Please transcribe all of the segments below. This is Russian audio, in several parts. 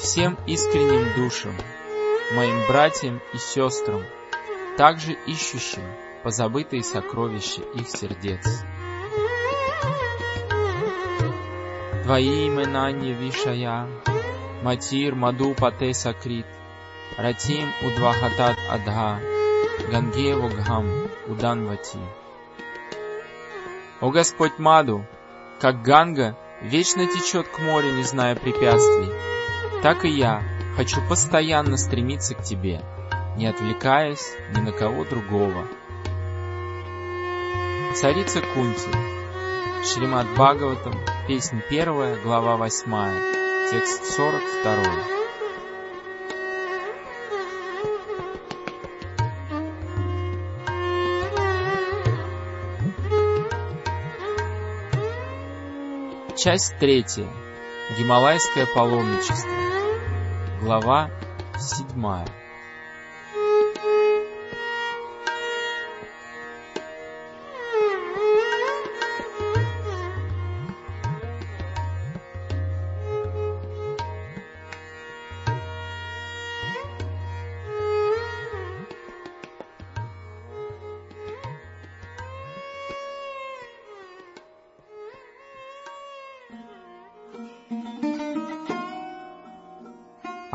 всем искренним душам, моим братьям и сестрам, также ищущим позабытые сокровища их сердец. Твои имена не вишая, Матир Маду Пате Сакрит, Ратим Удвахатат Адха, Гангеву Гхам Уданвати. О Господь Маду, как Ганга вечно течет к морю, не зная препятствий, так и я хочу постоянно стремиться к Тебе, не отвлекаясь ни на кого другого. Царица Кунти. Шримад Бхагаватам, песнь первая, глава восьмая, текст сорок второй. Часть третья. Гималайское паломничество. Глава седьмая.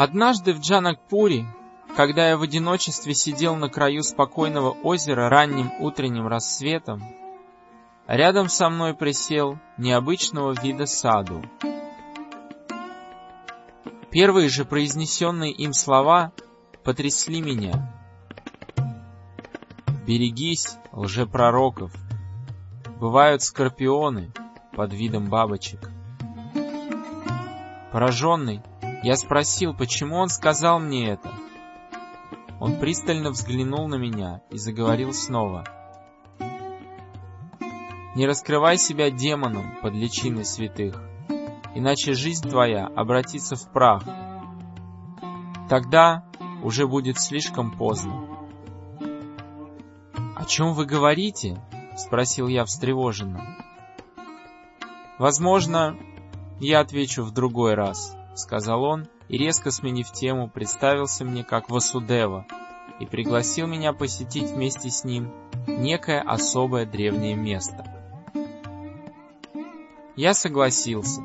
Однажды в Джанакпуре, когда я в одиночестве сидел на краю спокойного озера ранним утренним рассветом, рядом со мной присел необычного вида саду. Первые же произнесенные им слова потрясли меня. «Берегись лжепророков! Бывают скорпионы под видом бабочек». Пораженный, я спросил, почему он сказал мне это. Он пристально взглянул на меня и заговорил снова. Не раскрывай себя демоном под личиной святых, иначе жизнь твоя обратится в прах. Тогда уже будет слишком поздно. «О чем вы говорите?» — спросил я встревоженно. «Возможно, я отвечу в другой раз». — сказал он, и, резко сменив тему, представился мне как Васудева и пригласил меня посетить вместе с ним некое особое древнее место. Я согласился.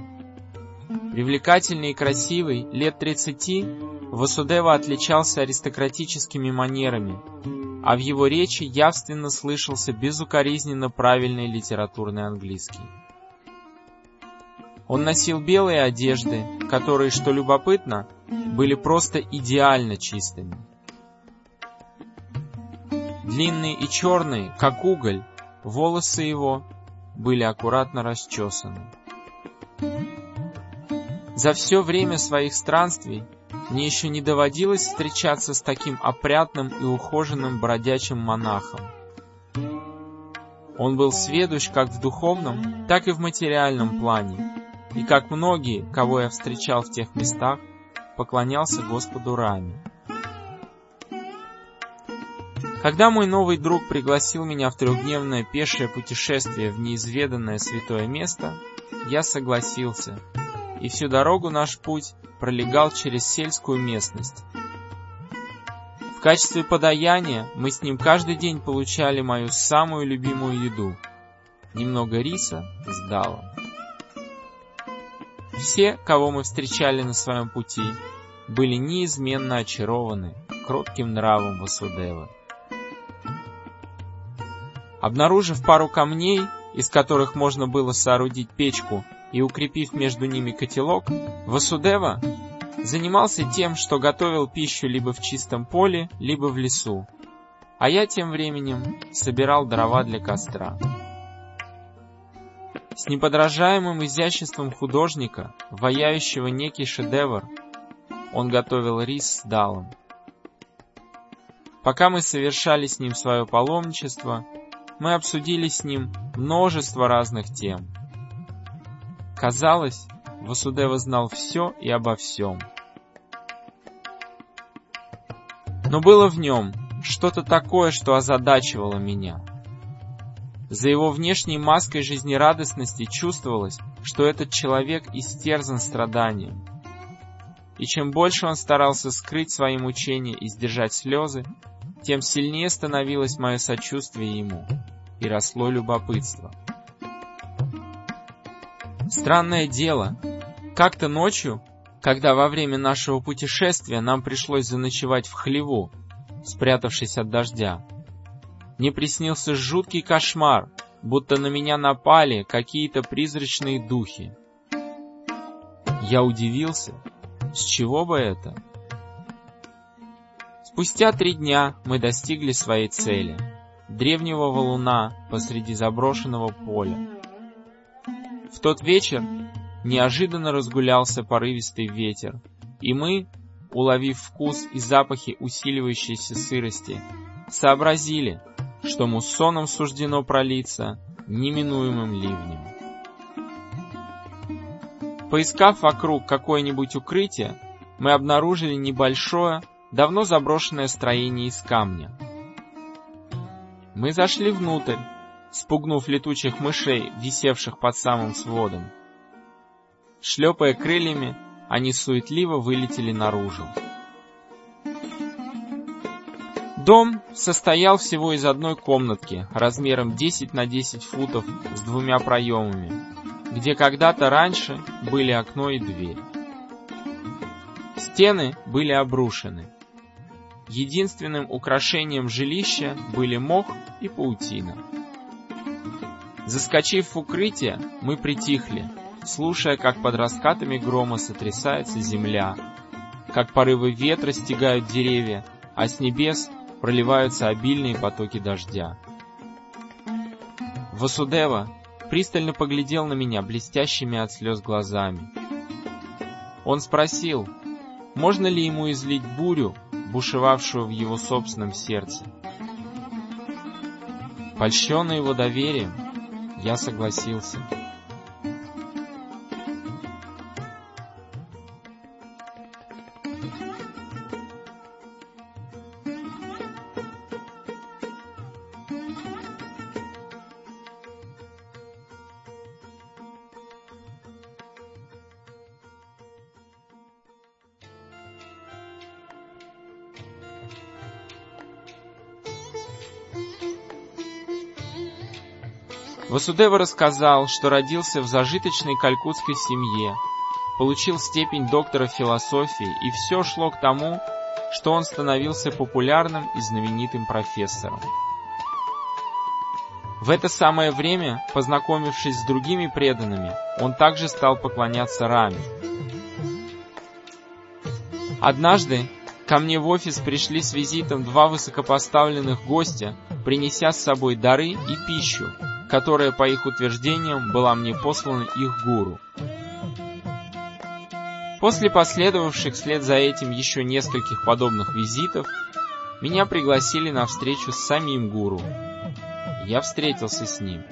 Привлекательный и красивый, лет тридцати, Васудева отличался аристократическими манерами, а в его речи явственно слышался безукоризненно правильный литературный английский. Он носил белые одежды, которые, что любопытно, были просто идеально чистыми. Длинные и черные, как уголь, волосы его были аккуратно расчесаны. За все время своих странствий мне еще не доводилось встречаться с таким опрятным и ухоженным бродячим монахом. Он был сведущ как в духовном, так и в материальном плане, и как многие, кого я встречал в тех местах, поклонялся Господу Раме. Когда мой новый друг пригласил меня в трехдневное пешее путешествие в неизведанное святое место, я согласился, и всю дорогу наш путь пролегал через сельскую местность. В качестве подаяния мы с ним каждый день получали мою самую любимую еду — немного риса с далом. Все, кого мы встречали на своем пути, были неизменно очарованы кротким нравом Васудевы. Обнаружив пару камней, из которых можно было соорудить печку и укрепив между ними котелок, Васудева занимался тем, что готовил пищу либо в чистом поле, либо в лесу, а я тем временем собирал дрова для костра. С неподражаемым изяществом художника, ваяющего некий шедевр, он готовил рис с далом. Пока мы совершали с ним свое паломничество, мы обсудили с ним множество разных тем. Казалось, Васудева знал все и обо всем. Но было в нем что-то такое, что озадачивало меня. За его внешней маской жизнерадостности чувствовалось, что этот человек истерзан страданием. И чем больше он старался скрыть свои мучения и сдержать слезы, тем сильнее становилось мое сочувствие ему и росло любопытство. Странное дело, как-то ночью, когда во время нашего путешествия нам пришлось заночевать в хлеву, спрятавшись от дождя, мне приснился жуткий кошмар, будто на меня напали какие-то призрачные духи. Я удивился, с чего бы это? Спустя три дня мы достигли своей цели — древнего валуна посреди заброшенного поля. В тот вечер неожиданно разгулялся порывистый ветер, и мы, уловив вкус и запахи усиливающейся сырости, сообразили, что муссонам суждено пролиться неминуемым ливнем. Поискав вокруг какое-нибудь укрытие, мы обнаружили небольшое, давно заброшенное строение из камня. Мы зашли внутрь, спугнув летучих мышей, висевших под самым сводом. Шлепая крыльями, они суетливо вылетели наружу. Дом состоял всего из одной комнатки, размером 10 на 10 футов с двумя проемами, где когда-то раньше были окно и дверь. Стены были обрушены. Единственным украшением жилища были мох и паутина. Заскочив в укрытие, мы притихли, слушая, как под раскатами грома сотрясается земля, как порывы ветра стегают деревья, а с небес проливаются обильные потоки дождя. Васудева пристально поглядел на меня блестящими от слез глазами. Он спросил, можно ли ему излить бурю, бушевавшую в его собственном сердце. Польщенный его доверием, я согласился. Васудева рассказал, что родился в зажиточной калькутской семье, получил степень доктора философии, и все шло к тому, что он становился популярным и знаменитым профессором. В это самое время, познакомившись с другими преданными, он также стал поклоняться Раме. Однажды ко мне в офис пришли с визитом два высокопоставленных гостя, принеся с собой дары и пищу, которая, по их утверждениям, была мне послана их гуру. После последовавших вслед за этим еще нескольких подобных визитов, меня пригласили на встречу с самим гуру. Я встретился с ним.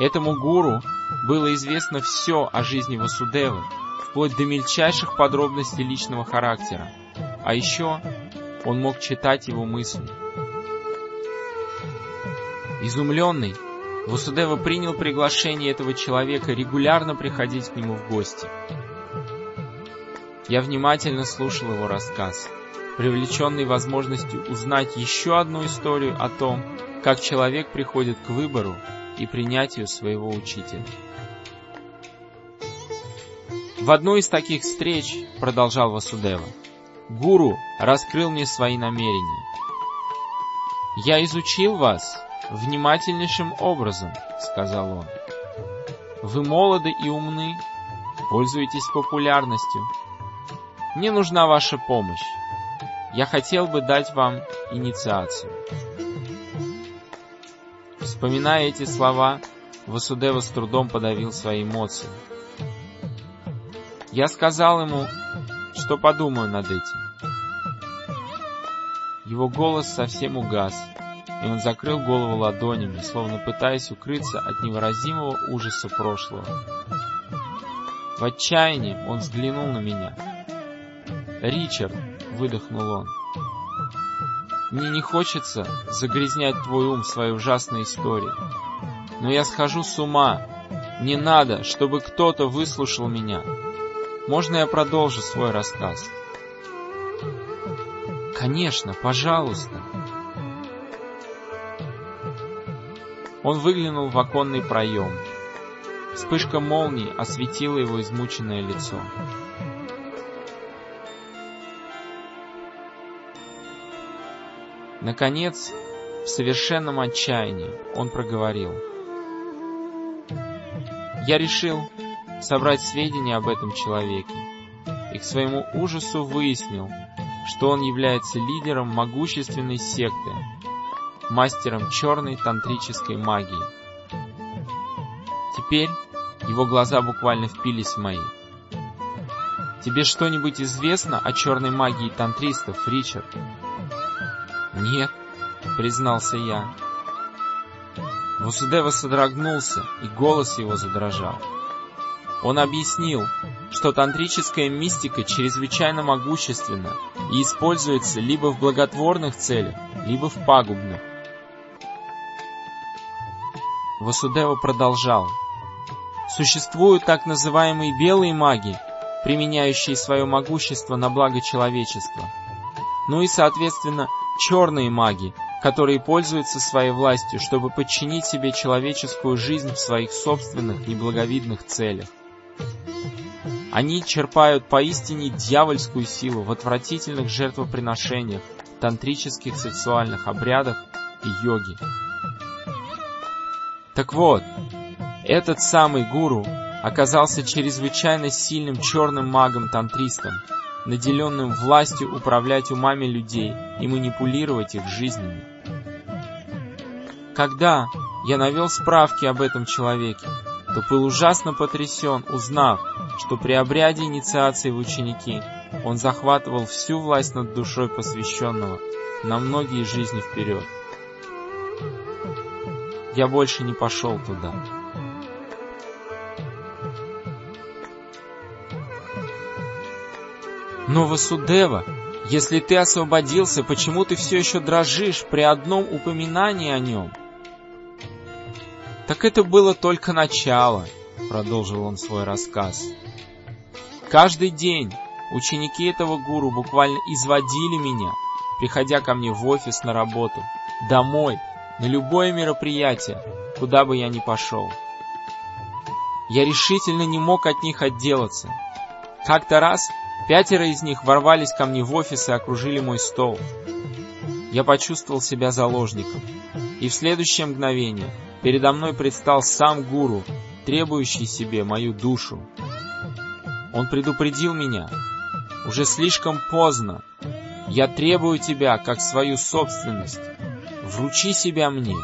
Этому гуру было известно все о жизни Васудевы, вплоть до мельчайших подробностей личного характера. А еще он мог читать его мысли. Изумленный, Васудева принял приглашение этого человека регулярно приходить к нему в гости. Я внимательно слушал его рассказ, привлеченный возможностью узнать еще одну историю о том, как человек приходит к выбору и принятию своего учителя. В одной из таких встреч, продолжал Васудева, гуру раскрыл мне свои намерения. Я изучил вас внимательнейшим образом, сказал он. Вы молоды и умны, пользуетесь популярностью. Мне нужна ваша помощь. Я хотел бы дать вам инициацию. Вспоминая эти слова, Васудева с трудом подавил свои эмоции. Я сказал ему, что подумаю над этим. Его голос совсем угас, и он закрыл голову ладонями, словно пытаясь укрыться от невыразимого ужаса прошлого. В отчаянии он взглянул на меня. «Ричард!» — выдохнул он. «Мне не хочется загрязнять твой ум своей ужасной историей, но я схожу с ума. Не надо, чтобы кто-то выслушал меня. Можно я продолжу свой рассказ?» «Конечно, пожалуйста!» Он выглянул в оконный проем. Вспышка молнии осветила его измученное лицо. Наконец, в совершенном отчаянии, он проговорил. Я решил собрать сведения об этом человеке, и к своему ужасу выяснил, что он является лидером могущественной секты, мастером черной тантрической магии. Теперь его глаза буквально впились в мои. «Тебе что-нибудь известно о черной магии тантристов, Ричард?» «Нет», — признался я. Васудева содрогнулся, и голос его задрожал. Он объяснил, что тантрическая мистика чрезвычайно могущественна и используется либо в благотворных целях, либо в пагубных. Васудева продолжал. Существуют так называемые белые маги, применяющие свое могущество на благо человечества. Ну и, соответственно, черные маги, которые пользуются своей властью, чтобы подчинить себе человеческую жизнь в своих собственных неблаговидных целях. Они черпают поистине дьявольскую силу в отвратительных жертвоприношениях, тантрических сексуальных обрядах и йоге. Так вот, этот самый гуру оказался чрезвычайно сильным черным магом-тантристом, наделенным властью управлять умами людей и манипулировать их жизнями. Когда я навел справки об этом человеке, то был ужасно потрясен, узнав, что при обряде инициации в ученики он захватывал всю власть над душой посвященного на многие жизни вперед я больше не пошел туда. Но, Васудева, если ты освободился, почему ты все еще дрожишь при одном упоминании о нем? Так это было только начало, продолжил он свой рассказ. Каждый день ученики этого гуру буквально изводили меня, приходя ко мне в офис на работу, домой, на любое мероприятие, куда бы я ни пошел. Я решительно не мог от них отделаться. Как-то раз пятеро из них ворвались ко мне в офис и окружили мой стол. Я почувствовал себя заложником, и в следующее мгновение передо мной предстал сам гуру, требующий себе мою душу. Он предупредил меня. Уже слишком поздно. Я требую тебя как свою собственность. Вручи себя мне,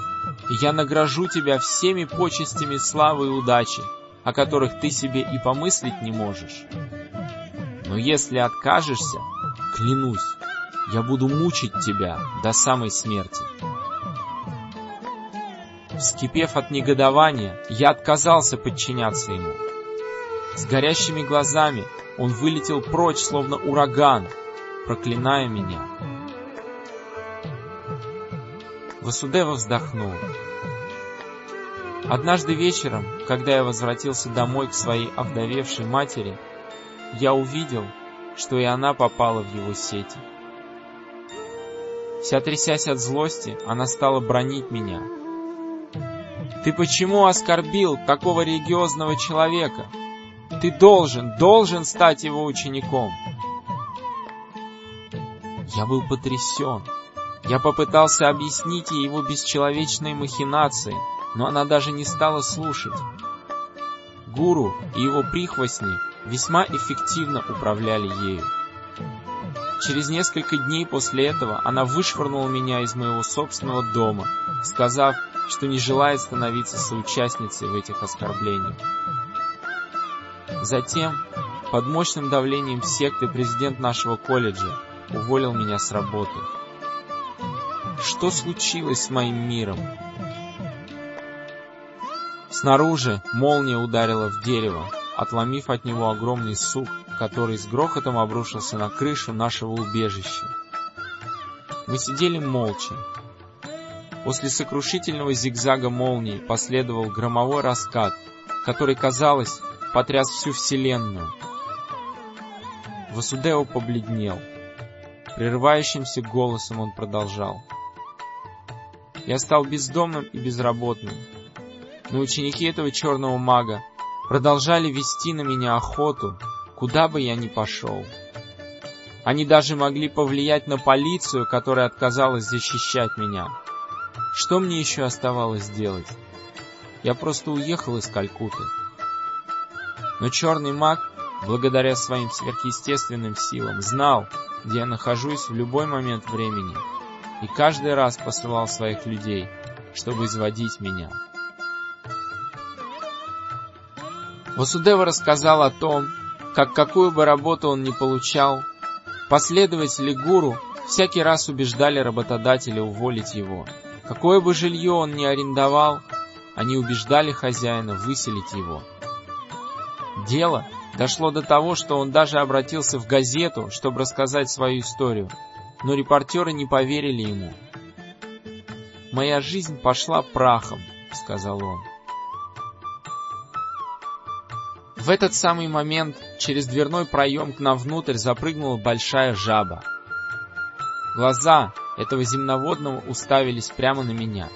и я награжу тебя всеми почестями славы и удачи, о которых ты себе и помыслить не можешь. Но если откажешься, клянусь, я буду мучить тебя до самой смерти. Вскипев от негодования, я отказался подчиняться ему. С горящими глазами он вылетел прочь, словно ураган, проклиная меня. Васудева вздохнул. Однажды вечером, когда я возвратился домой к своей овдовевшей матери, я увидел, что и она попала в его сети. Вся трясясь от злости, она стала бронить меня. «Ты почему оскорбил такого религиозного человека? Ты должен, должен стать его учеником!» Я был потрясен. Я попытался объяснить ей его бесчеловечные махинации, но она даже не стала слушать. Гуру и его прихвостни весьма эффективно управляли ею. Через несколько дней после этого она вышвырнула меня из моего собственного дома, сказав, что не желает становиться соучастницей в этих оскорблениях. Затем, под мощным давлением секты президент нашего колледжа уволил меня с работы. Что случилось с моим миром? Снаружи молния ударила в дерево, отломив от него огромный сук, который с грохотом обрушился на крышу нашего убежища. Мы сидели молча. После сокрушительного зигзага молнии последовал громовой раскат, который, казалось, потряс всю вселенную. Васудео побледнел. Прерывающимся голосом он продолжал. Я стал бездомным и безработным. Но ученики этого черного мага продолжали вести на меня охоту, куда бы я ни пошел. Они даже могли повлиять на полицию, которая отказалась защищать меня. Что мне еще оставалось делать? Я просто уехал из Калькутты. Но черный маг, благодаря своим сверхъестественным силам, знал, где я нахожусь в любой момент времени, и каждый раз посылал своих людей, чтобы изводить меня. Васудева рассказал о том, как какую бы работу он ни получал, последователи гуру всякий раз убеждали работодателя уволить его. Какое бы жилье он ни арендовал, они убеждали хозяина выселить его. Дело дошло до того, что он даже обратился в газету, чтобы рассказать свою историю, но репортеры не поверили ему. «Моя жизнь пошла прахом», — сказал он. В этот самый момент через дверной проем к нам внутрь запрыгнула большая жаба. Глаза этого земноводного уставились прямо на меня.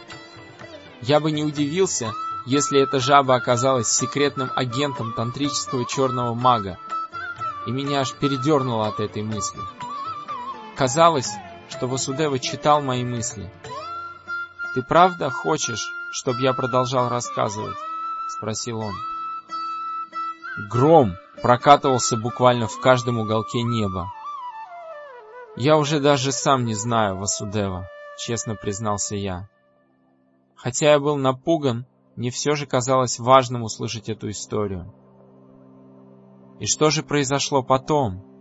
Я бы не удивился, если эта жаба оказалась секретным агентом тантрического черного мага, и меня аж передернуло от этой мысли. Казалось, что Васудева читал мои мысли. «Ты правда хочешь, чтобы я продолжал рассказывать?» — спросил он. Гром прокатывался буквально в каждом уголке неба. «Я уже даже сам не знаю, Васудева», — честно признался я. Хотя я был напуган, мне все же казалось важным услышать эту историю. И что же произошло потом?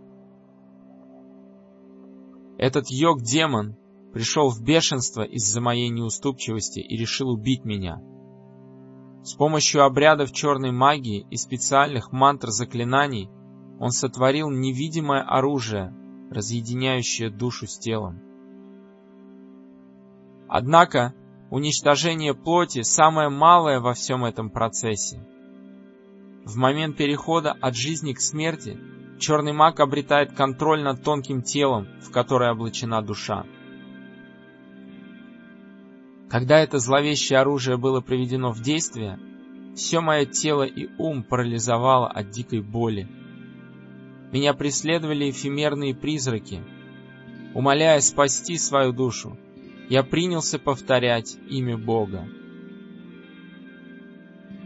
Этот йог-демон пришел в бешенство из-за моей неуступчивости и решил убить меня — с помощью обрядов черной магии и специальных мантр-заклинаний он сотворил невидимое оружие, разъединяющее душу с телом. Однако уничтожение плоти самое малое во всем этом процессе. В момент перехода от жизни к смерти черный маг обретает контроль над тонким телом, в которое облачена душа. Когда это зловещее оружие было приведено в действие, все мое тело и ум парализовало от дикой боли. Меня преследовали эфемерные призраки. Умоляя спасти свою душу, я принялся повторять имя Бога.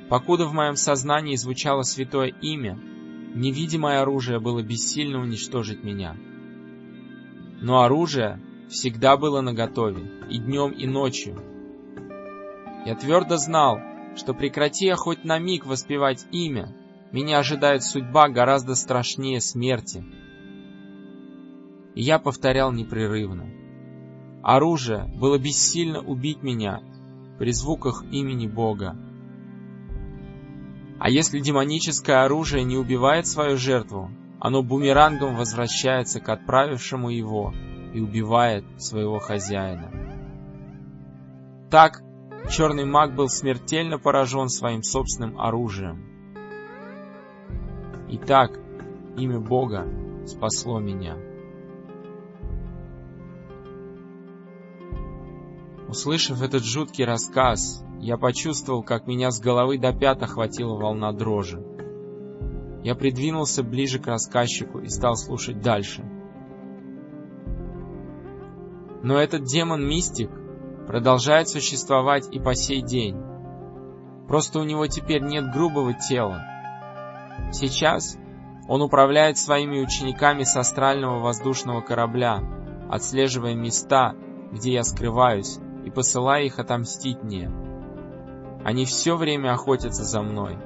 Покуда в моем сознании звучало святое имя, невидимое оружие было бессильно уничтожить меня. Но оружие всегда было наготове, и днем, и ночью, я твердо знал, что прекрати я хоть на миг воспевать имя, меня ожидает судьба гораздо страшнее смерти. И я повторял непрерывно. Оружие было бессильно убить меня при звуках имени Бога. А если демоническое оружие не убивает свою жертву, оно бумерангом возвращается к отправившему его и убивает своего хозяина. Так черный маг был смертельно поражен своим собственным оружием. Итак, имя Бога спасло меня. Услышав этот жуткий рассказ, я почувствовал, как меня с головы до пят охватила волна дрожи. Я придвинулся ближе к рассказчику и стал слушать дальше. Но этот демон-мистик продолжает существовать и по сей день. Просто у него теперь нет грубого тела. Сейчас Он управляет своими учениками с астрального воздушного корабля, отслеживая места, где я скрываюсь, и посылая их отомстить мне. Они все время охотятся за мной.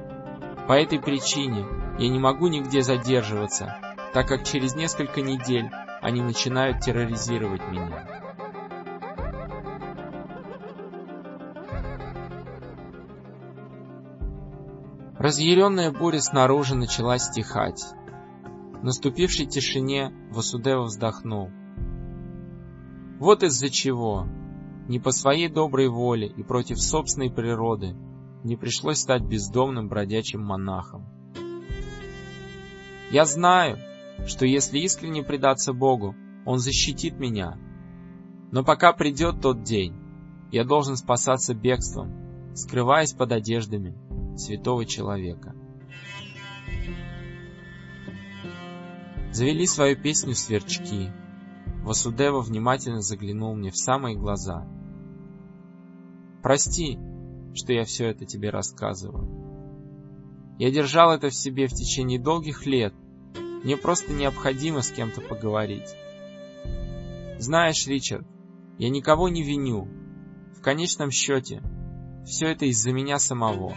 По этой причине я не могу нигде задерживаться, так как через несколько недель они начинают терроризировать меня. Разъяренная буря снаружи начала стихать. В наступившей тишине Васудева вздохнул. Вот из-за чего, не по своей доброй воле и против собственной природы, не пришлось стать бездомным бродячим монахом. Я знаю, что если искренне предаться Богу, Он защитит меня. Но пока придет тот день, я должен спасаться бегством, скрываясь под одеждами, святого человека. Завели свою песню сверчки. Васудева внимательно заглянул мне в самые глаза. Прости, что я все это тебе рассказываю. Я держал это в себе в течение долгих лет. Мне просто необходимо с кем-то поговорить. Знаешь, Ричард, я никого не виню. В конечном счете, все это из-за меня самого.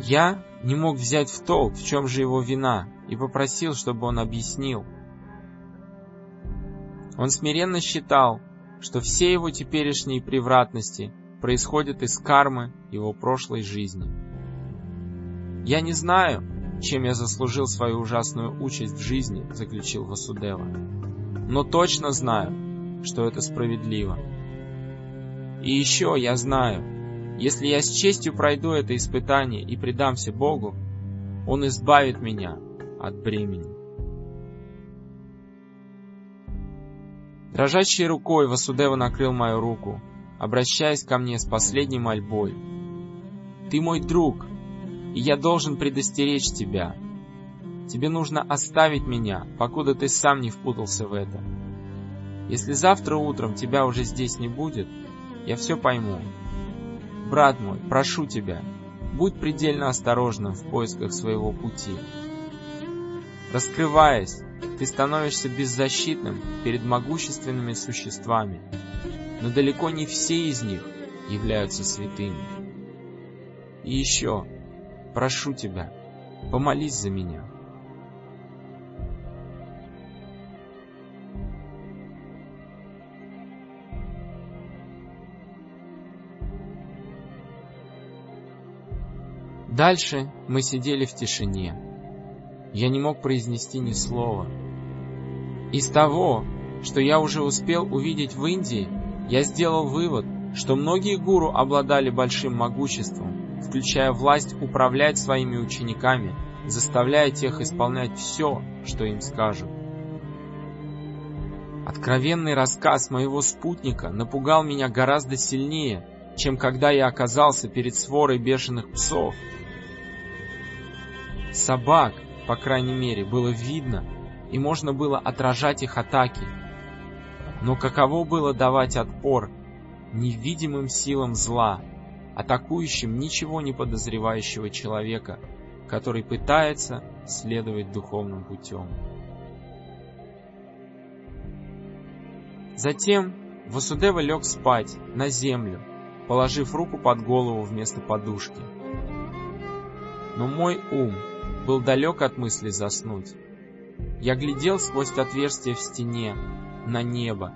Я не мог взять в толк, в чем же его вина, и попросил, чтобы он объяснил. Он смиренно считал, что все его теперешние превратности происходят из кармы его прошлой жизни. «Я не знаю, чем я заслужил свою ужасную участь в жизни», — заключил Васудева. «Но точно знаю, что это справедливо. И еще я знаю, если я с честью пройду это испытание и предамся Богу, Он избавит меня от бремени. Дрожащей рукой Васудева накрыл мою руку, обращаясь ко мне с последней мольбой. «Ты мой друг, и я должен предостеречь тебя. Тебе нужно оставить меня, покуда ты сам не впутался в это. Если завтра утром тебя уже здесь не будет, я все пойму, Брат мой, прошу тебя, будь предельно осторожным в поисках своего пути. Раскрываясь, ты становишься беззащитным перед могущественными существами, но далеко не все из них являются святыми. И еще, прошу тебя, помолись за меня. Дальше мы сидели в тишине. Я не мог произнести ни слова. Из того, что я уже успел увидеть в Индии, я сделал вывод, что многие гуру обладали большим могуществом, включая власть управлять своими учениками, заставляя тех исполнять все, что им скажут. Откровенный рассказ моего спутника напугал меня гораздо сильнее, чем когда я оказался перед сворой бешеных псов, Собак, по крайней мере, было видно, и можно было отражать их атаки. Но каково было давать отпор невидимым силам зла, атакующим ничего не подозревающего человека, который пытается следовать духовным путем. Затем Васудева лег спать на землю, положив руку под голову вместо подушки. Но мой ум был далек от мысли заснуть. Я глядел сквозь отверстие в стене, на небо.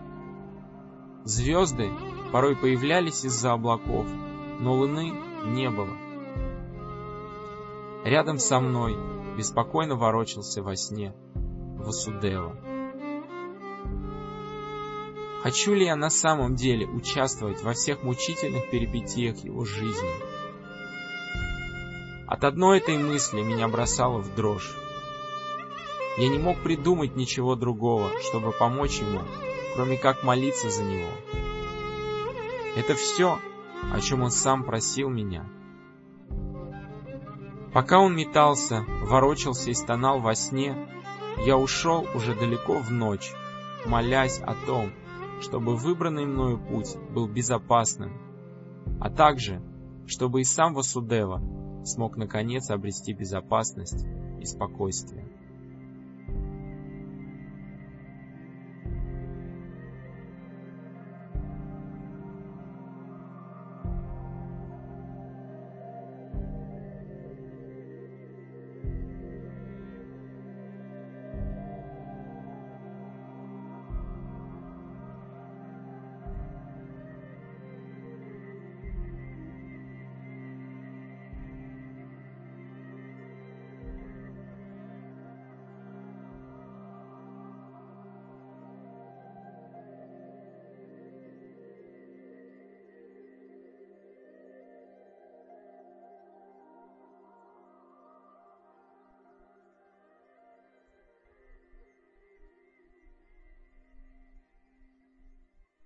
Звезды порой появлялись из-за облаков, но луны не было. Рядом со мной беспокойно ворочался во сне Васудева. Хочу ли я на самом деле участвовать во всех мучительных перипетиях его жизни? От одной этой мысли меня бросало в дрожь. Я не мог придумать ничего другого, чтобы помочь ему, кроме как молиться за него. Это все, о чем он сам просил меня. Пока он метался, ворочался и стонал во сне, я ушел уже далеко в ночь, молясь о том, чтобы выбранный мною путь был безопасным, а также, чтобы и сам Васудева смог наконец обрести безопасность и спокойствие.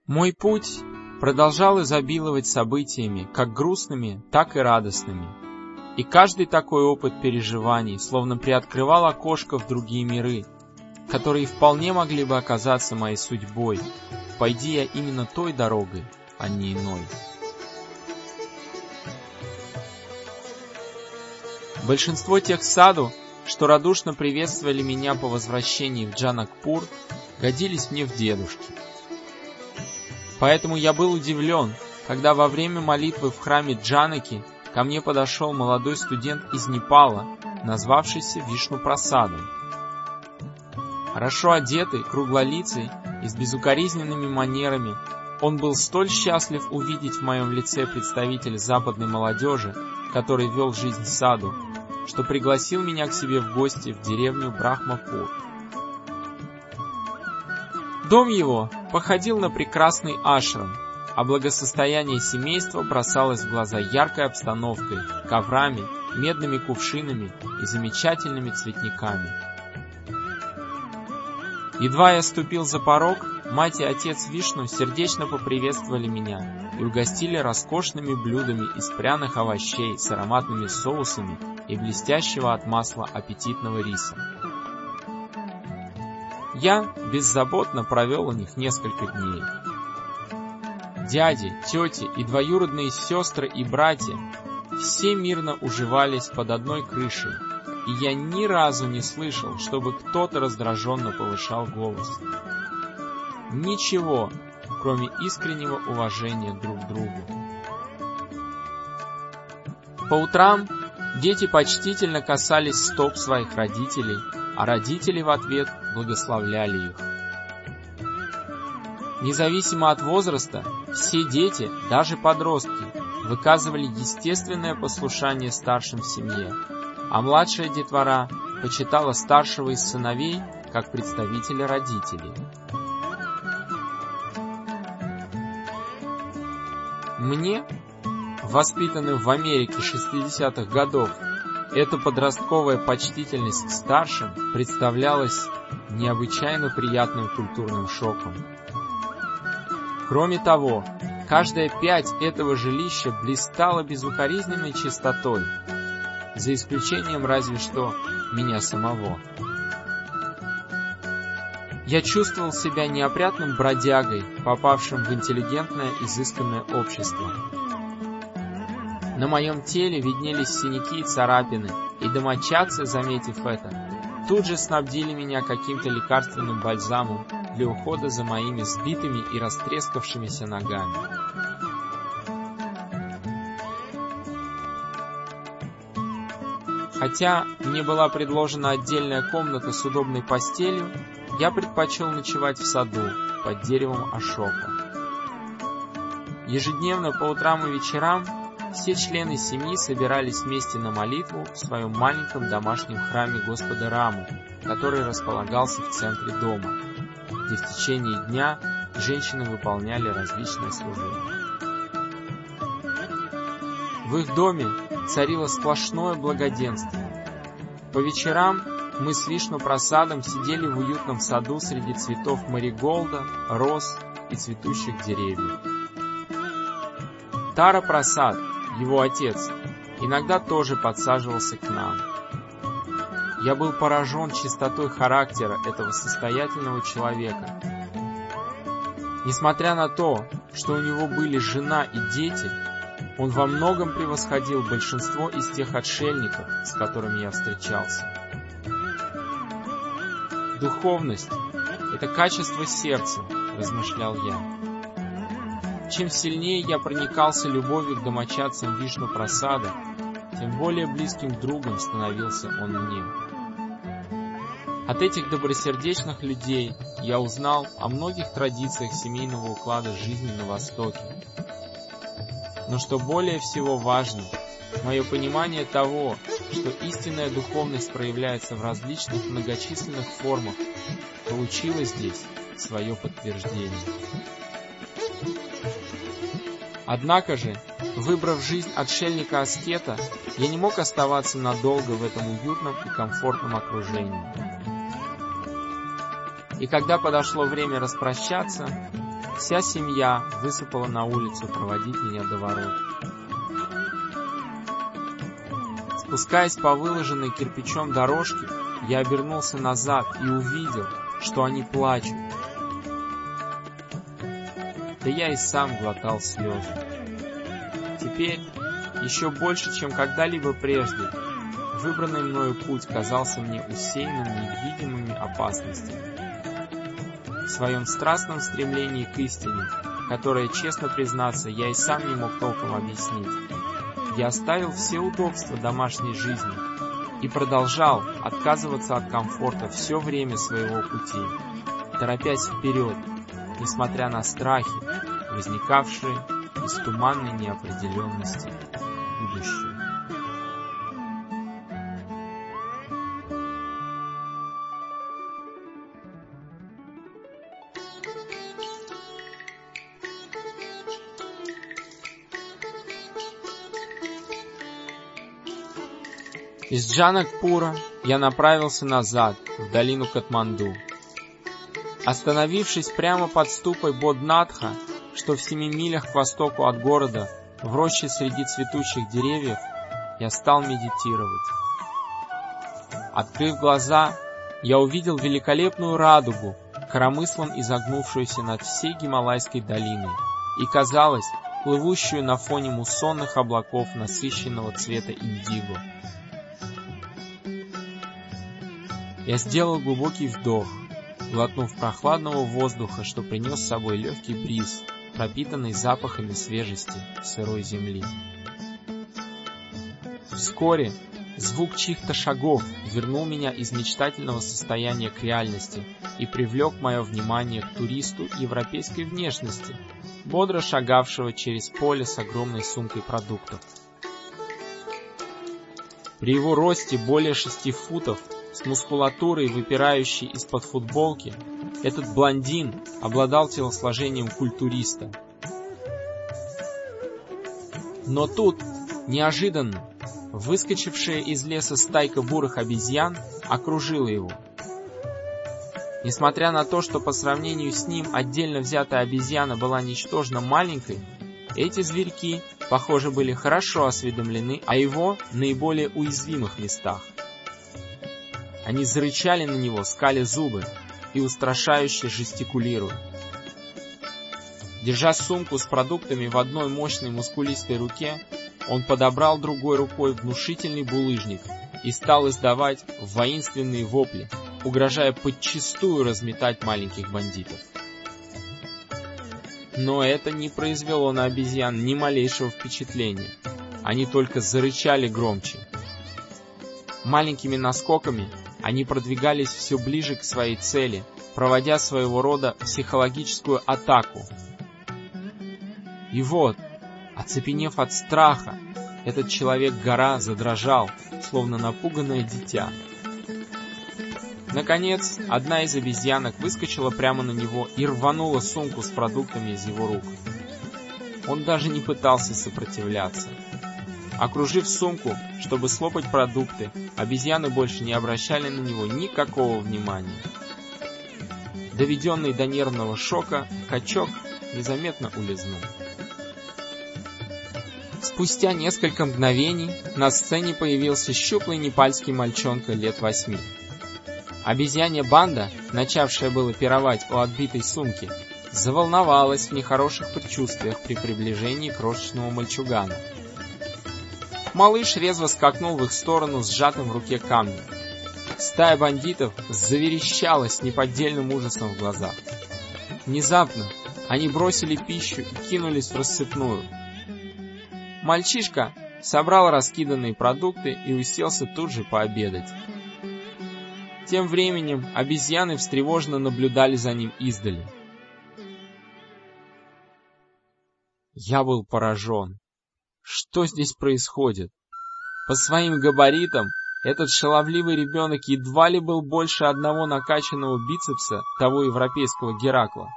Мой путь продолжал изобиловать событиями, как грустными, так и радостными. И каждый такой опыт переживаний словно приоткрывал окошко в другие миры, которые вполне могли бы оказаться моей судьбой, пойди я именно той дорогой, а не иной. Большинство тех саду, что радушно приветствовали меня по возвращении в Джанакпур, годились мне в дедушки. Поэтому я был удивлен, когда во время молитвы в храме Джанаки ко мне подошел молодой студент из Непала, назвавшийся Вишну Прасадом. Хорошо одетый, круглолицый и с безукоризненными манерами, он был столь счастлив увидеть в моем лице представителя западной молодежи, который вел жизнь саду, что пригласил меня к себе в гости в деревню Брахмапур. Дом его походил на прекрасный ашрам, а благосостояние семейства бросалось в глаза яркой обстановкой, коврами, медными кувшинами и замечательными цветниками. Едва я ступил за порог, мать и отец Вишну сердечно поприветствовали меня и угостили роскошными блюдами из пряных овощей с ароматными соусами и блестящего от масла аппетитного риса. Я беззаботно провел у них несколько дней. Дяди, тети и двоюродные сестры и братья все мирно уживались под одной крышей, и я ни разу не слышал, чтобы кто-то раздраженно повышал голос. Ничего, кроме искреннего уважения друг к другу. По утрам дети почтительно касались стоп своих родителей, а родители в ответ благословляли их. Независимо от возраста, все дети, даже подростки, выказывали естественное послушание старшим в семье, а младшая детвора почитала старшего из сыновей как представителя родителей. Мне, воспитанным в Америке 60-х годов, эта подростковая почтительность к старшим представлялась необычайно приятным культурным шоком. Кроме того, каждая пять этого жилища блистала безукоризненной чистотой, за исключением разве что меня самого. Я чувствовал себя неопрятным бродягой, попавшим в интеллигентное изысканное общество. На моем теле виднелись синяки и царапины, и домочадцы, заметив это, тут же снабдили меня каким-то лекарственным бальзамом для ухода за моими сбитыми и растрескавшимися ногами. Хотя мне была предложена отдельная комната с удобной постелью, я предпочел ночевать в саду под деревом Ашока. Ежедневно по утрам и вечерам все члены семьи собирались вместе на молитву в своем маленьком домашнем храме Господа Раму, который располагался в центре дома, где в течение дня женщины выполняли различные служения. В их доме царило сплошное благоденствие. По вечерам мы с Вишну Просадом сидели в уютном саду среди цветов мариголда, роз и цветущих деревьев. Тара Прасад его отец, иногда тоже подсаживался к нам. Я был поражен чистотой характера этого состоятельного человека. Несмотря на то, что у него были жена и дети, Он во многом превосходил большинство из тех отшельников, с которыми я встречался. Духовность — это качество сердца, размышлял я. Чем сильнее я проникался любовью к домочадцам Вишну Прасада, тем более близким другом становился он мне. От этих добросердечных людей я узнал о многих традициях семейного уклада жизни на Востоке. Но что более всего важно, мое понимание того, что истинная духовность проявляется в различных многочисленных формах, получило здесь свое подтверждение. Однако же, выбрав жизнь отшельника-аскета, я не мог оставаться надолго в этом уютном и комфортном окружении. И когда подошло время распрощаться, вся семья высыпала на улицу проводить меня до ворот. Спускаясь по выложенной кирпичом дорожке, я обернулся назад и увидел, что они плачут. Да я и сам глотал слезы. Теперь, еще больше, чем когда-либо прежде, выбранный мною путь казался мне усеянным невидимыми опасностями. В своем страстном стремлении к истине, которое, честно признаться, я и сам не мог толком объяснить, я оставил все удобства домашней жизни и продолжал отказываться от комфорта все время своего пути, торопясь вперед, несмотря на страхи, возникавшие из туманной неопределенности будущего. Из Джанакпура я направился назад, в долину Катманду. Остановившись прямо под ступой Боднатха, что в семи милях к востоку от города, в роще среди цветущих деревьев, я стал медитировать. Открыв глаза, я увидел великолепную радугу, коромыслом изогнувшуюся над всей Гималайской долиной, и казалось, плывущую на фоне муссонных облаков насыщенного цвета индиго. Я сделал глубокий вдох, глотнув прохладного воздуха, что принес с собой легкий бриз, пропитанный запахами свежести сырой земли. Вскоре звук чьих-то шагов вернул меня из мечтательного состояния к реальности и привлек мое внимание к туристу европейской внешности, бодро шагавшего через поле с огромной сумкой продуктов. При его росте более шести футов с мускулатурой, выпирающей из-под футболки, этот блондин обладал телосложением культуриста. Но тут, неожиданно, выскочившая из леса стайка бурых обезьян окружила его. Несмотря на то, что по сравнению с ним отдельно взятая обезьяна была ничтожно маленькой, эти зверьки, похоже, были хорошо осведомлены о его наиболее уязвимых местах. Они зарычали на него, скали зубы и устрашающе жестикулируя. Держа сумку с продуктами в одной мощной мускулистой руке, он подобрал другой рукой внушительный булыжник и стал издавать воинственные вопли, угрожая подчистую разметать маленьких бандитов. Но это не произвело на обезьян ни малейшего впечатления. Они только зарычали громче. Маленькими наскоками они продвигались все ближе к своей цели, проводя своего рода психологическую атаку. И вот, оцепенев от страха, этот человек-гора задрожал, словно напуганное дитя. Наконец, одна из обезьянок выскочила прямо на него и рванула сумку с продуктами из его рук. Он даже не пытался сопротивляться. Окружив сумку, чтобы слопать продукты, обезьяны больше не обращали на него никакого внимания. Доведенный до нервного шока, качок незаметно улизнул. Спустя несколько мгновений на сцене появился щуплый непальский мальчонка лет восьми. Обезьянья банда, начавшая было пировать у отбитой сумки, заволновалась в нехороших предчувствиях при приближении крошечного мальчугана. Малыш резво скакнул в их сторону с сжатым в руке камнем. Стая бандитов заверещала с неподдельным ужасом в глазах. Внезапно они бросили пищу и кинулись в рассыпную. Мальчишка собрал раскиданные продукты и уселся тут же пообедать. Тем временем обезьяны встревоженно наблюдали за ним издали. Я был поражен. Что здесь происходит? По своим габаритам этот шаловливый ребенок едва ли был больше одного накачанного бицепса того европейского Геракла.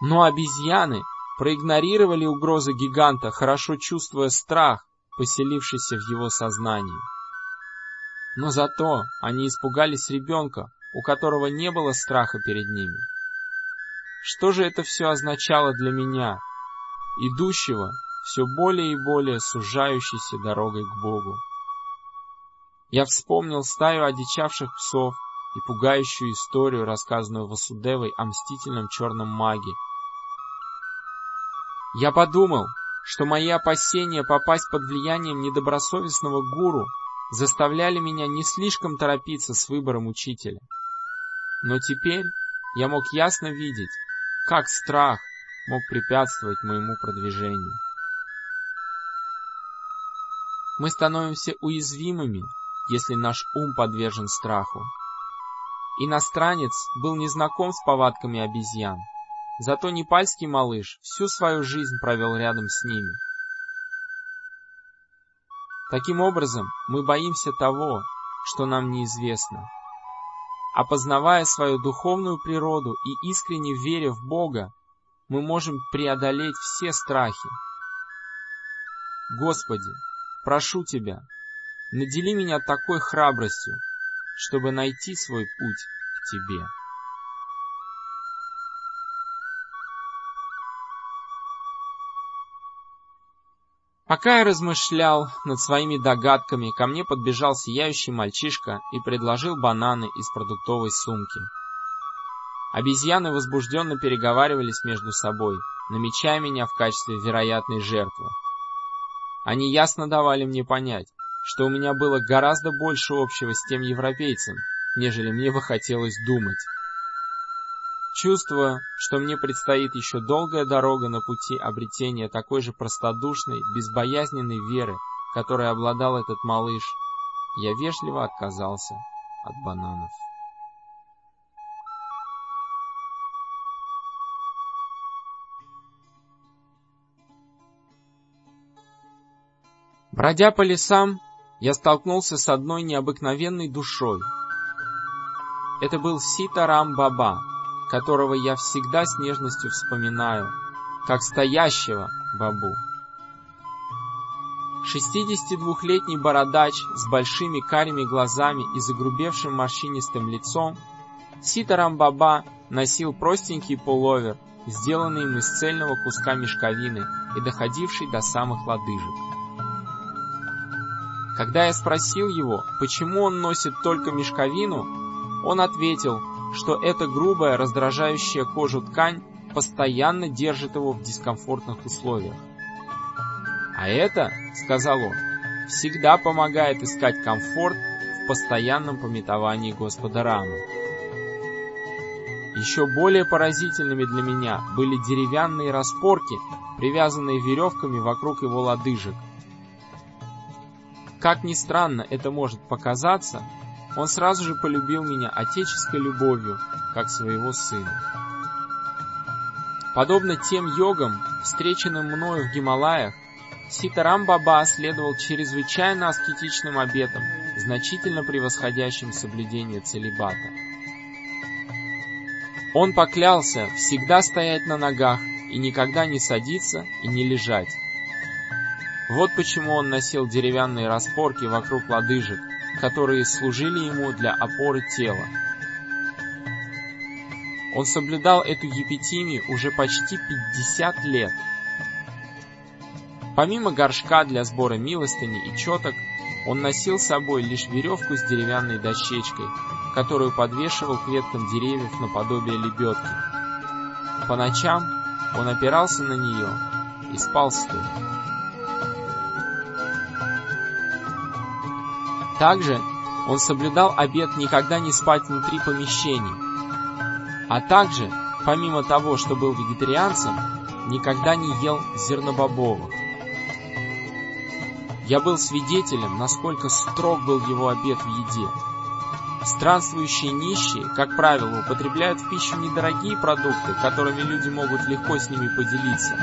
Но обезьяны проигнорировали угрозы гиганта, хорошо чувствуя страх, поселившийся в его сознании. Но зато они испугались ребенка, у которого не было страха перед ними. Что же это все означало для меня, идущего все более и более сужающейся дорогой к Богу? Я вспомнил стаю одичавших псов и пугающую историю, рассказанную Васудевой о мстительном черном маге. Я подумал, что мои опасения попасть под влиянием недобросовестного гуру заставляли меня не слишком торопиться с выбором учителя. Но теперь я мог ясно видеть, как страх мог препятствовать моему продвижению. Мы становимся уязвимыми, если наш ум подвержен страху. Иностранец был незнаком с повадками обезьян, зато непальский малыш всю свою жизнь провел рядом с ними. Таким образом, мы боимся того, что нам неизвестно. Опознавая свою духовную природу и искренне веря в Бога, мы можем преодолеть все страхи. Господи, прошу Тебя, надели меня такой храбростью, чтобы найти свой путь к Тебе. Пока я размышлял над своими догадками, ко мне подбежал сияющий мальчишка и предложил бананы из продуктовой сумки. Обезьяны возбужденно переговаривались между собой, намечая меня в качестве вероятной жертвы. Они ясно давали мне понять, что у меня было гораздо больше общего с тем европейцем, нежели мне бы хотелось думать. Чувствуя, что мне предстоит еще долгая дорога на пути обретения такой же простодушной, безбоязненной веры, которой обладал этот малыш, я вежливо отказался от бананов. Бродя по лесам, я столкнулся с одной необыкновенной душой. Это был Ситарам Баба, которого я всегда с нежностью вспоминаю, как стоящего бабу. 62-летний бородач с большими карими глазами и загрубевшим морщинистым лицом, Ситарам Баба носил простенький пуловер, сделанный им из цельного куска мешковины и доходивший до самых лодыжек. Когда я спросил его, почему он носит только мешковину, он ответил, что эта грубая, раздражающая кожу ткань постоянно держит его в дискомфортных условиях. А это, сказал он, всегда помогает искать комфорт в постоянном пометовании Господа Рамы. Еще более поразительными для меня были деревянные распорки, привязанные веревками вокруг его лодыжек. Как ни странно это может показаться, он сразу же полюбил меня отеческой любовью, как своего сына. Подобно тем йогам, встреченным мною в Гималаях, Ситарам Баба следовал чрезвычайно аскетичным обетам, значительно превосходящим соблюдение целибата. Он поклялся всегда стоять на ногах и никогда не садиться и не лежать. Вот почему он носил деревянные распорки вокруг лодыжек, которые служили ему для опоры тела. Он соблюдал эту епитимию уже почти 50 лет. Помимо горшка для сбора милостыни и четок, он носил с собой лишь веревку с деревянной дощечкой, которую подвешивал к веткам деревьев наподобие лебедки. по ночам он опирался на нее и спал стоя. Также он соблюдал обет никогда не спать внутри помещений, а также, помимо того, что был вегетарианцем, никогда не ел зернобобовых. Я был свидетелем, насколько строг был его обет в еде. Странствующие нищие, как правило, употребляют в пищу недорогие продукты, которыми люди могут легко с ними поделиться.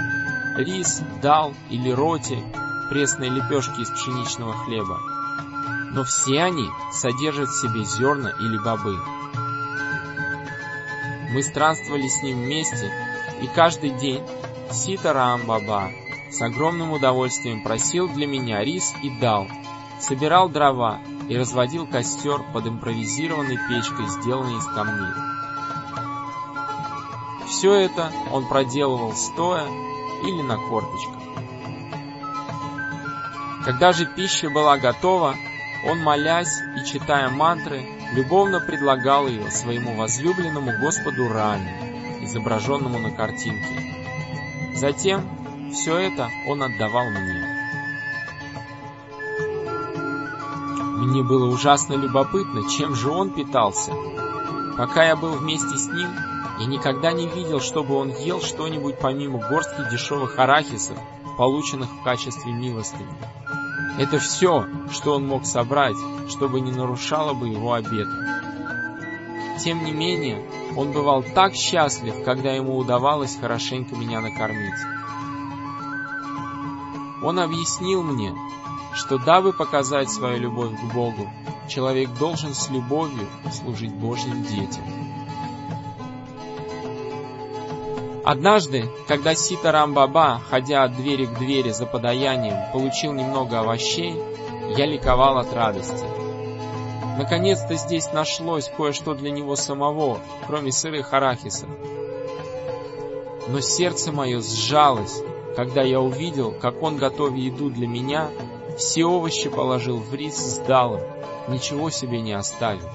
Рис, дал или роти, пресные лепешки из пшеничного хлеба. Но все они содержат в себе зерна или бобы. Мы странствовали с ним вместе, и каждый день Ситарам Баба с огромным удовольствием просил для меня рис и дал, собирал дрова и разводил костер под импровизированной печкой, сделанной из камней. Все это он проделывал стоя или на корточках. Когда же пища была готова, он, молясь и читая мантры, любовно предлагал ее своему возлюбленному Господу Раме, изображенному на картинке. Затем все это он отдавал мне. Мне было ужасно любопытно, чем же он питался. Пока я был вместе с ним, я никогда не видел, чтобы он ел что-нибудь помимо горстки дешевых арахисов, полученных в качестве милостыни. Это все, что он мог собрать, чтобы не нарушало бы его обета. Тем не менее, он бывал так счастлив, когда ему удавалось хорошенько меня накормить. Он объяснил мне, что дабы показать свою любовь к Богу, человек должен с любовью служить Божьим детям. Однажды, когда Сита Рамбаба, ходя от двери к двери за подаянием, получил немного овощей, я ликовал от радости. Наконец-то здесь нашлось кое-что для него самого, кроме сырых арахисов. Но сердце мое сжалось, когда я увидел, как он, готовя еду для меня, все овощи положил в рис с далом, ничего себе не оставил.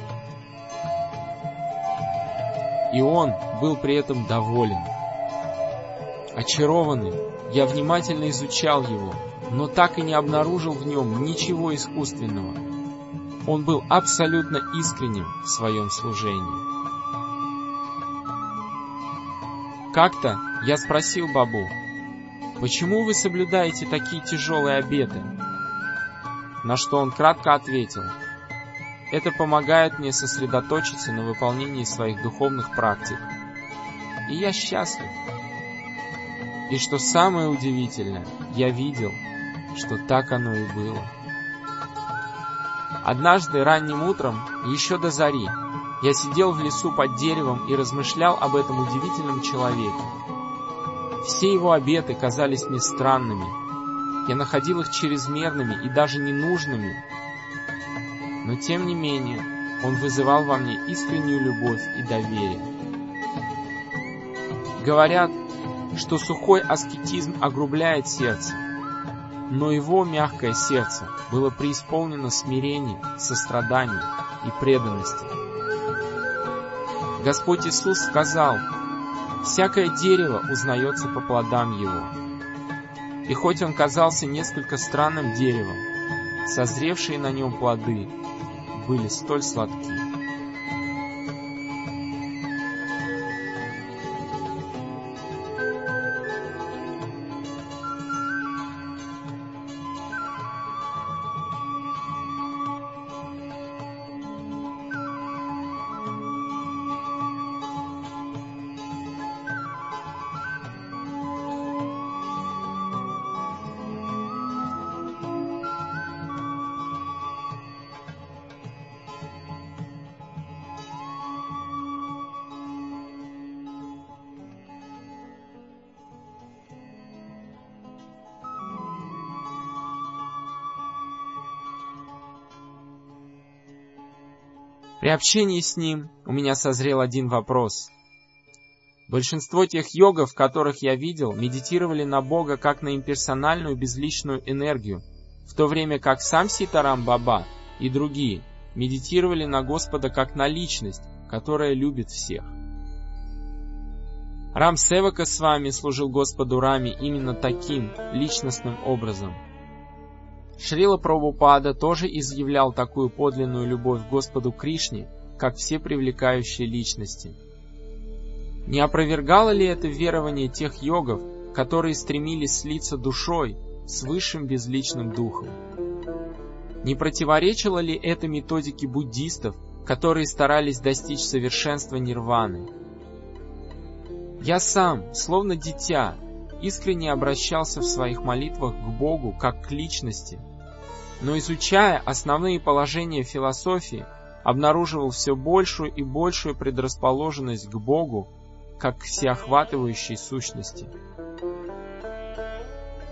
И он был при этом доволен. Очарованный, я внимательно изучал его, но так и не обнаружил в нем ничего искусственного. Он был абсолютно искренним в своем служении. Как-то я спросил Бабу, почему вы соблюдаете такие тяжелые обеты? На что он кратко ответил, это помогает мне сосредоточиться на выполнении своих духовных практик. И я счастлив. И что самое удивительное, я видел, что так оно и было. Однажды ранним утром, еще до зари, я сидел в лесу под деревом и размышлял об этом удивительном человеке. Все его обеты казались мне странными. Я находил их чрезмерными и даже ненужными. Но тем не менее, он вызывал во мне искреннюю любовь и доверие. Говорят, что сухой аскетизм огрубляет сердце, но его мягкое сердце было преисполнено смирением, состраданием и преданностью. Господь Иисус сказал, «Всякое дерево узнается по плодам его». И хоть он казался несколько странным деревом, созревшие на нем плоды были столь сладкие. Общении с ним у меня созрел один вопрос. Большинство тех йогов, которых я видел, медитировали на Бога как на имперсональную безличную энергию, в то время как сам Ситарам Баба и другие медитировали на Господа как на личность, которая любит всех. Рам Севака с вами служил Господу Раме именно таким, личностным образом. Шрила Прабхупада тоже изъявлял такую подлинную любовь к Господу Кришне, как все привлекающие личности. Не опровергало ли это верование тех йогов, которые стремились слиться душой с высшим безличным духом? Не противоречило ли это методике буддистов, которые старались достичь совершенства нирваны? Я сам, словно дитя, искренне обращался в своих молитвах к Богу как к личности, но изучая основные положения философии, обнаруживал все большую и большую предрасположенность к Богу как к всеохватывающей сущности.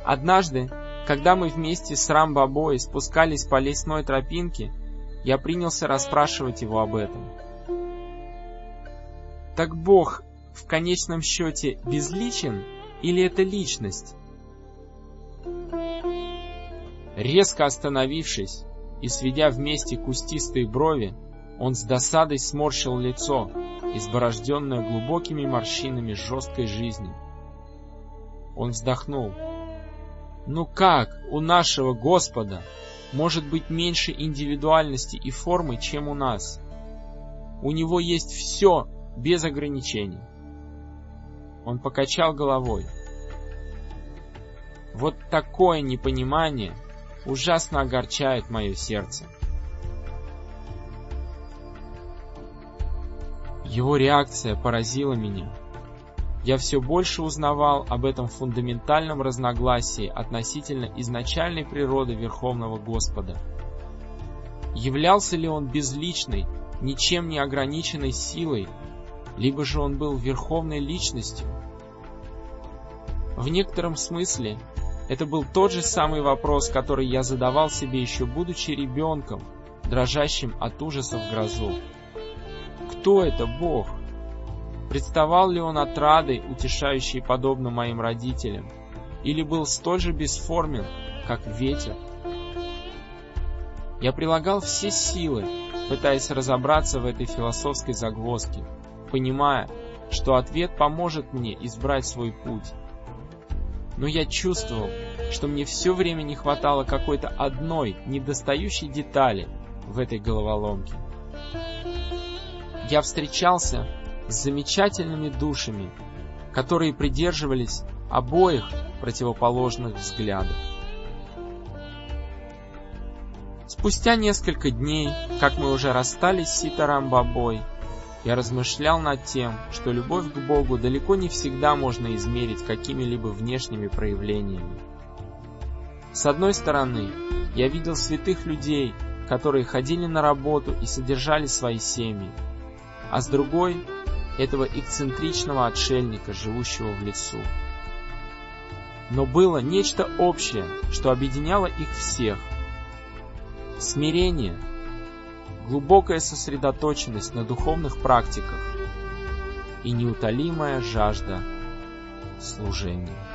Однажды, когда мы вместе с Рамбабой спускались по лесной тропинке, я принялся расспрашивать его об этом. Так Бог в конечном счете безличен или это личность? Резко остановившись и сведя вместе кустистые брови, он с досадой сморщил лицо, изборожденное глубокими морщинами жесткой жизни. Он вздохнул. «Ну как у нашего Господа может быть меньше индивидуальности и формы, чем у нас? У Него есть все без ограничений. Он покачал головой. Вот такое непонимание ужасно огорчает мое сердце. Его реакция поразила меня. Я все больше узнавал об этом фундаментальном разногласии относительно изначальной природы Верховного Господа. Являлся ли он безличной, ничем не ограниченной силой, либо же он был верховной личностью. В некотором смысле это был тот же самый вопрос, который я задавал себе еще будучи ребенком, дрожащим от ужаса в грозу. Кто это Бог? Представал ли он отрадой, утешающей подобно моим родителям, или был столь же бесформен, как ветер? Я прилагал все силы, пытаясь разобраться в этой философской загвоздке, понимая, что ответ поможет мне избрать свой путь. Но я чувствовал, что мне все время не хватало какой-то одной недостающей детали в этой головоломке. Я встречался с замечательными душами, которые придерживались обоих противоположных взглядов. Спустя несколько дней, как мы уже расстались с Ситарам Бабой, я размышлял над тем, что любовь к Богу далеко не всегда можно измерить какими-либо внешними проявлениями. С одной стороны, я видел святых людей, которые ходили на работу и содержали свои семьи, а с другой — этого эксцентричного отшельника, живущего в лесу. Но было нечто общее, что объединяло их всех. Смирение — глубокая сосредоточенность на духовных практиках и неутолимая жажда служения.